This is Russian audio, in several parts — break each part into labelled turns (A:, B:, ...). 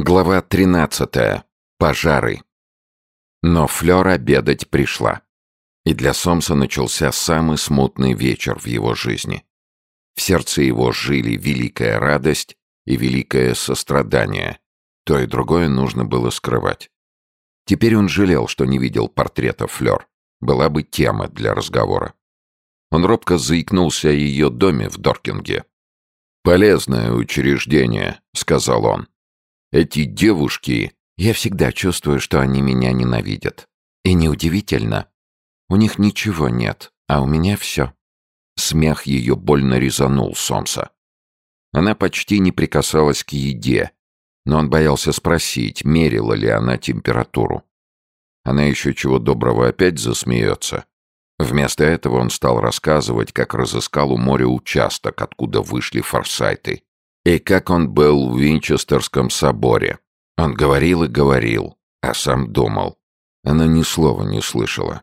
A: Глава 13. Пожары. Но Флёр обедать пришла. И для Сомса начался самый смутный вечер в его жизни. В сердце его жили великая радость и великое сострадание. То и другое нужно было скрывать. Теперь он жалел, что не видел портрета Флёр. Была бы тема для разговора. Он робко заикнулся о ее доме в Доркинге. «Полезное учреждение», — сказал он. Эти девушки... Я всегда чувствую, что они меня ненавидят. И неудивительно. У них ничего нет, а у меня все. Смех ее больно резанул Сомса. Она почти не прикасалась к еде, но он боялся спросить, мерила ли она температуру. Она еще чего доброго опять засмеется. Вместо этого он стал рассказывать, как разыскал у моря участок, откуда вышли форсайты, и как он был в Винчестерском соборе. Он говорил и говорил, а сам думал. Она ни слова не слышала.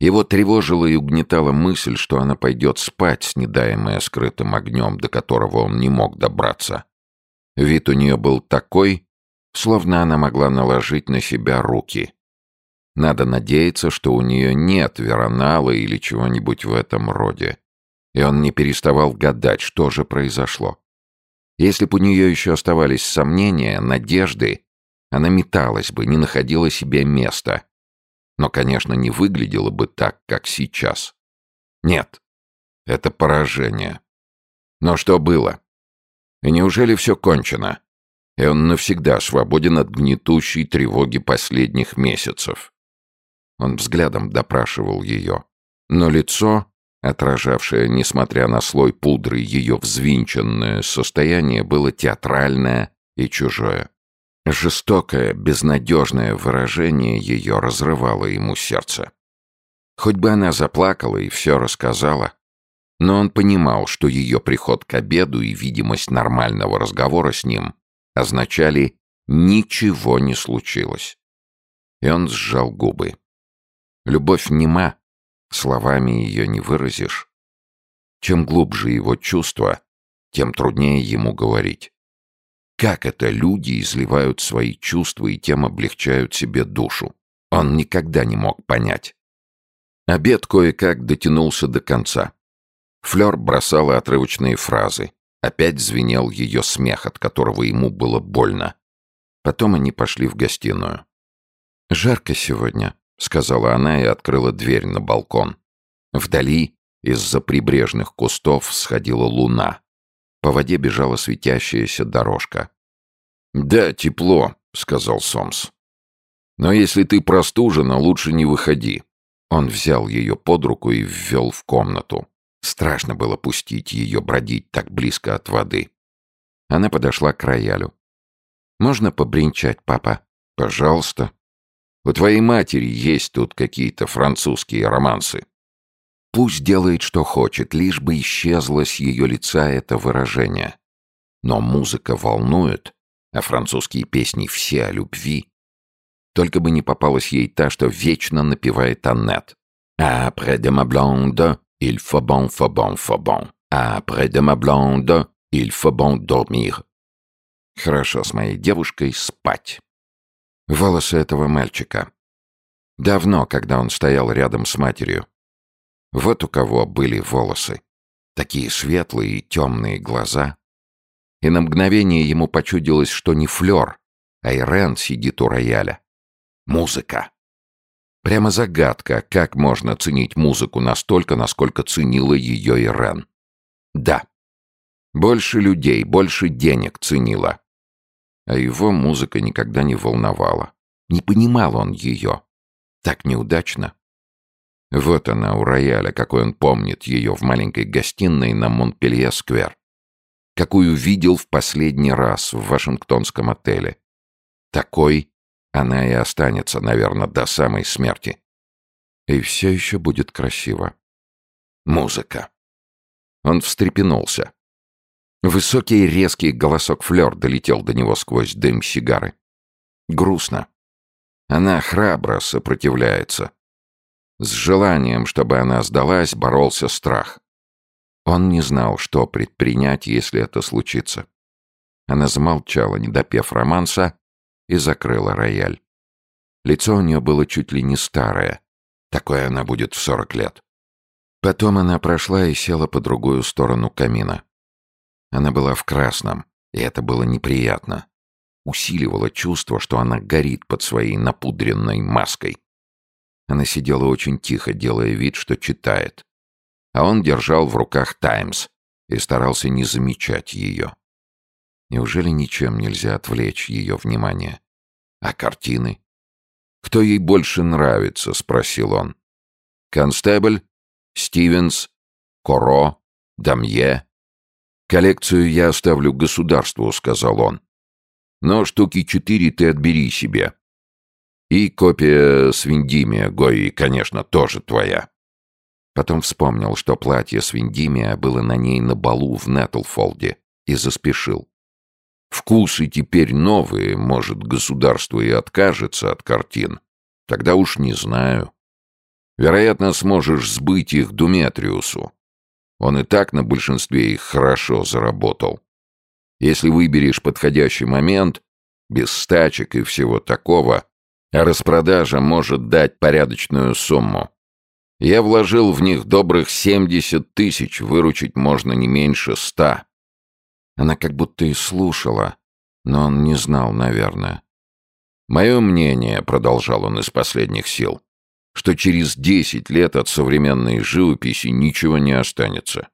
A: Его тревожила и угнетала мысль, что она пойдет спать, снедаемая скрытым огнем, до которого он не мог добраться. Вид у нее был такой, словно она могла наложить на себя руки. Надо надеяться, что у нее нет веронала или чего-нибудь в этом роде. И он не переставал гадать, что же произошло. Если бы у нее еще оставались сомнения, надежды, она металась бы, не находила себе места. Но, конечно, не выглядела бы так, как сейчас. Нет, это поражение. Но что было? И неужели все кончено? И он навсегда свободен от гнетущей тревоги последних месяцев. Он взглядом допрашивал ее. Но лицо Отражавшее, несмотря на слой пудры, ее взвинченное состояние было театральное и чужое. Жестокое, безнадежное выражение ее разрывало ему сердце. Хоть бы она заплакала и все рассказала, но он понимал, что ее приход к обеду и видимость нормального разговора с ним означали «ничего не случилось». И он сжал губы. Любовь нема, Словами ее не выразишь. Чем глубже его чувства, тем труднее ему говорить. Как это люди изливают свои чувства и тем облегчают себе душу? Он никогда не мог понять. Обед кое-как дотянулся до конца. Флёр бросала отрывочные фразы. Опять звенел ее смех, от которого ему было больно. Потом они пошли в гостиную. «Жарко сегодня», — сказала она и открыла дверь на балкон. Вдали из-за прибрежных кустов сходила луна. По воде бежала светящаяся дорожка. «Да, тепло», — сказал Сомс. «Но если ты простужена, лучше не выходи». Он взял ее под руку и ввел в комнату. Страшно было пустить ее бродить так близко от воды. Она подошла к роялю. «Можно побренчать, папа?» «Пожалуйста». У твоей матери есть тут какие-то французские романсы. Пусть делает, что хочет, лишь бы исчезло с ее лица это выражение. Но музыка волнует, а французские песни все о любви. Только бы не попалась ей та, что вечно напевает Аннет. «Après de ma blonde, il faut bon, faut bon, faut bon. Après de ma blonde, il faut bon dormir». Хорошо с моей девушкой спать. Волосы этого мальчика. Давно, когда он стоял рядом с матерью. Вот у кого были волосы. Такие светлые и темные глаза. И на мгновение ему почудилось, что не Флёр, а Ирен сидит у рояля. Музыка. Прямо загадка, как можно ценить музыку настолько, насколько ценила ее Ирен. Да. Больше людей, больше денег ценила а его музыка никогда не волновала. Не понимал он ее. Так неудачно. Вот она у рояля, какой он помнит ее в маленькой гостиной на Монпелье-сквер. Какую видел в последний раз в Вашингтонском отеле. Такой она и останется, наверное, до самой смерти. И все еще будет красиво. Музыка. Он встрепенулся. Высокий резкий голосок Флёр долетел до него сквозь дым сигары. Грустно. Она храбро сопротивляется. С желанием, чтобы она сдалась, боролся страх. Он не знал, что предпринять, если это случится. Она замолчала, не допев романса, и закрыла рояль. Лицо у нее было чуть ли не старое. Такое она будет в сорок лет. Потом она прошла и села по другую сторону камина. Она была в красном, и это было неприятно. Усиливало чувство, что она горит под своей напудренной маской. Она сидела очень тихо, делая вид, что читает. А он держал в руках «Таймс» и старался не замечать ее. Неужели ничем нельзя отвлечь ее внимание? А картины? «Кто ей больше нравится?» — спросил он. «Констебль? Стивенс? Коро? Дамье?» «Коллекцию я оставлю государству», — сказал он. «Но штуки четыре ты отбери себе. И копия Свиндимия Гои, конечно, тоже твоя». Потом вспомнил, что платье Свиндимия было на ней на балу в Нетлфолде, и заспешил. Вкусы теперь новые, может, государство и откажется от картин. Тогда уж не знаю. Вероятно, сможешь сбыть их Думетриусу. Он и так на большинстве их хорошо заработал. Если выберешь подходящий момент, без стачек и всего такого, распродажа может дать порядочную сумму. Я вложил в них добрых 70 тысяч, выручить можно не меньше ста. Она как будто и слушала, но он не знал, наверное. «Мое мнение», — продолжал он из последних сил, «что через десять лет от современной живописи ничего не останется.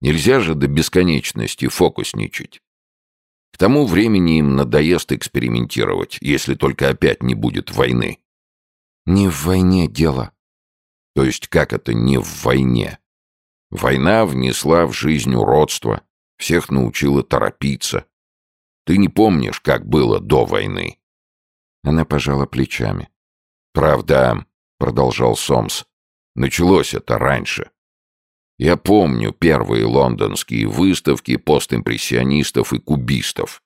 A: Нельзя же до бесконечности фокусничать. К тому времени им надоест экспериментировать, если только опять не будет войны». «Не в войне дело». «То есть как это не в войне?» Война внесла в жизнь уродство, всех научила торопиться. Ты не помнишь, как было до войны?» Она пожала плечами. «Правда», — продолжал Сомс, — «началось это раньше. Я помню первые лондонские выставки постимпрессионистов и кубистов.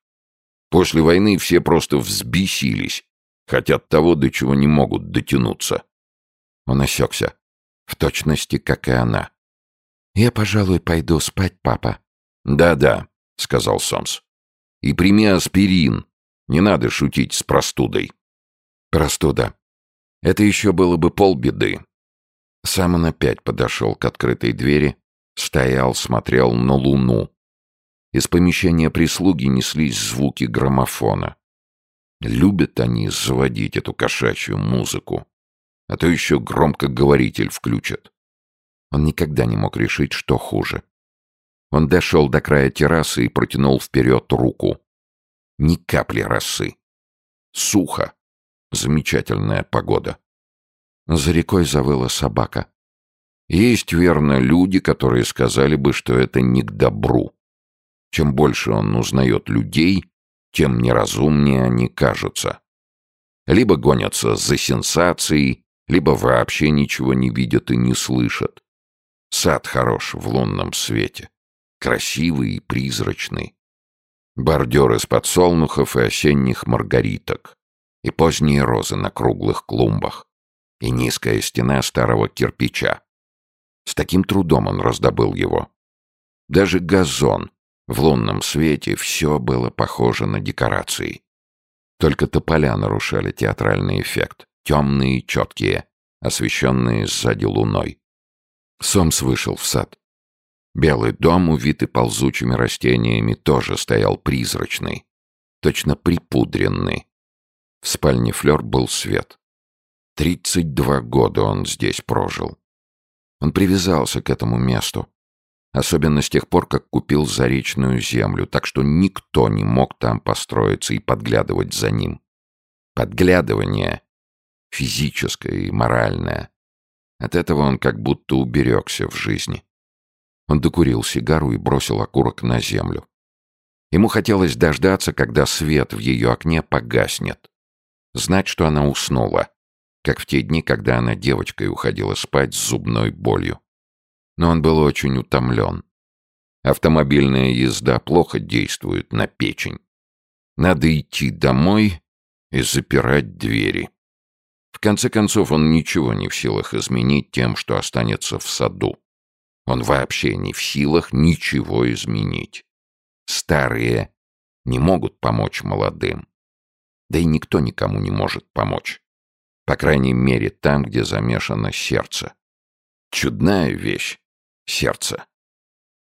A: После войны все просто взбесились, хотят того, до чего не могут дотянуться». Он осекся, в точности, как и она. «Я, пожалуй, пойду спать, папа», «Да-да», — сказал Сомс. «И прими аспирин. Не надо шутить с простудой». «Простуда. Это еще было бы полбеды». Сам он опять подошел к открытой двери, стоял, смотрел на луну. Из помещения прислуги неслись звуки граммофона. Любят они заводить эту кошачью музыку. А то еще громкоговоритель включат. Он никогда не мог решить, что хуже. Он дошел до края террасы и протянул вперед руку. Ни капли росы. Сухо. Замечательная погода. За рекой завыла собака. Есть, верно, люди, которые сказали бы, что это не к добру. Чем больше он узнает людей, тем неразумнее они кажутся. Либо гонятся за сенсацией, либо вообще ничего не видят и не слышат. Сад хорош в лунном свете красивый и призрачный. Бордюр из подсолнухов и осенних маргариток, и поздние розы на круглых клумбах, и низкая стена старого кирпича. С таким трудом он раздобыл его. Даже газон в лунном свете все было похоже на декорации. Только тополя нарушали театральный эффект, темные и четкие, освещенные сзади луной. Сомс вышел в сад. Белый дом, увитый ползучими растениями, тоже стоял призрачный, точно припудренный. В спальне Флёр был свет. Тридцать два года он здесь прожил. Он привязался к этому месту, особенно с тех пор, как купил заречную землю, так что никто не мог там построиться и подглядывать за ним. Подглядывание физическое и моральное. От этого он как будто уберегся в жизни. Он докурил сигару и бросил окурок на землю. Ему хотелось дождаться, когда свет в ее окне погаснет. Знать, что она уснула, как в те дни, когда она девочкой уходила спать с зубной болью. Но он был очень утомлен. Автомобильная езда плохо действует на печень. Надо идти домой и запирать двери. В конце концов, он ничего не в силах изменить тем, что останется в саду. Он вообще не в силах ничего изменить. Старые, не могут помочь молодым. Да и никто никому не может помочь. По крайней мере, там, где замешано сердце. Чудная вещь — сердце.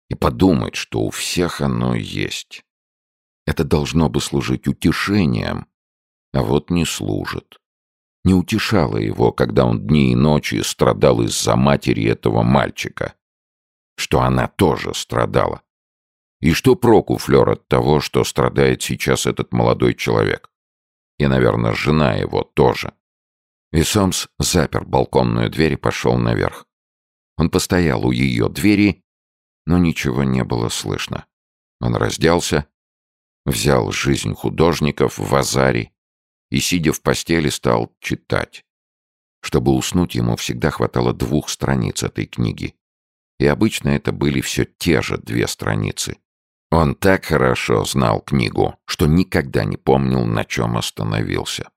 A: И подумать, что у всех оно есть. Это должно бы служить утешением, а вот не служит. Не утешало его, когда он дни и ночи страдал из-за матери этого мальчика. Что она тоже страдала. И что проку, Флёр, от того, что страдает сейчас этот молодой человек? И, наверное, жена его тоже. И Сомс запер балконную дверь и пошел наверх. Он постоял у ее двери, но ничего не было слышно. Он разделся, взял «Жизнь художников» в Азаре и, сидя в постели, стал читать. Чтобы уснуть, ему всегда хватало двух страниц этой книги. И обычно это были все те же две страницы. Он так хорошо знал книгу, что никогда не помнил, на чем остановился.